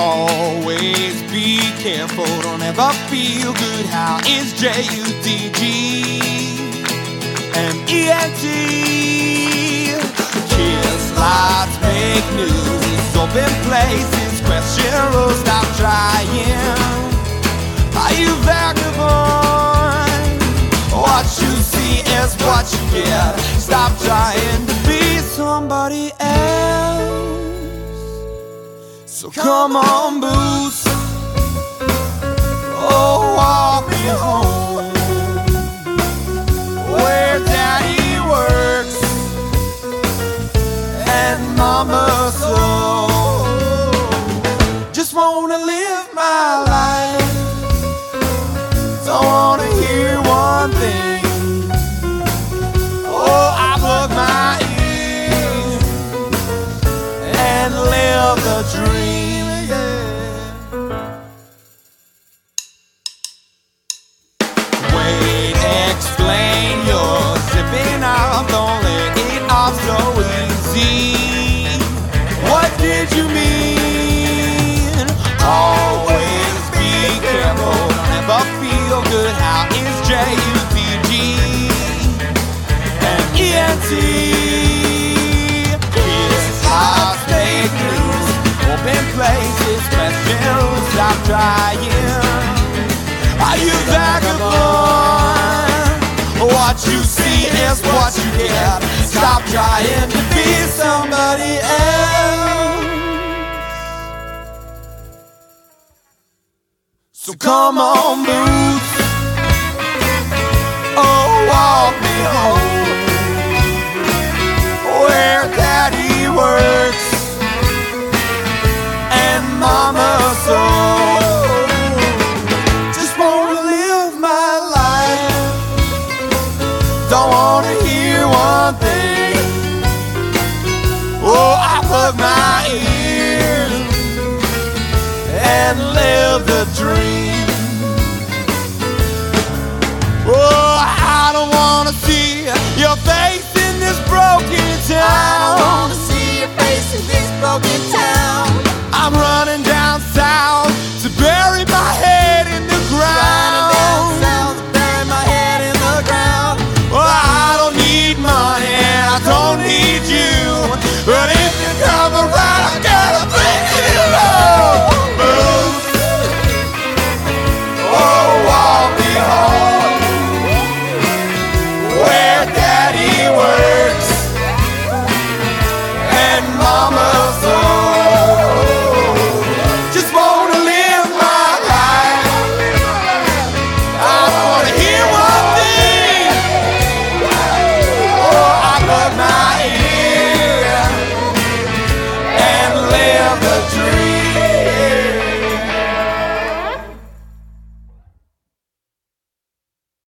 Always be careful, don't ever feel good. How is J U D G M E N T? Kiss lots, make news, open places, question rules, stop trying. Are you vagabond? What you see is what you get. Stop trying to be somebody else. So come on, boots. Oh, walk me home. Where daddy works and mama you mean? Always be careful, never feel good. How is J U P G and E N T? Kiss, hearts, make news, open places, questions, stop trying. Are you vagabond? What you see is what you get. Stop trying to be somebody come on, boots. Oh, walk me home. Where daddy works and mama so. Just wanna live my life. Don't wanna hear one thing. Oh, I plug my ears and live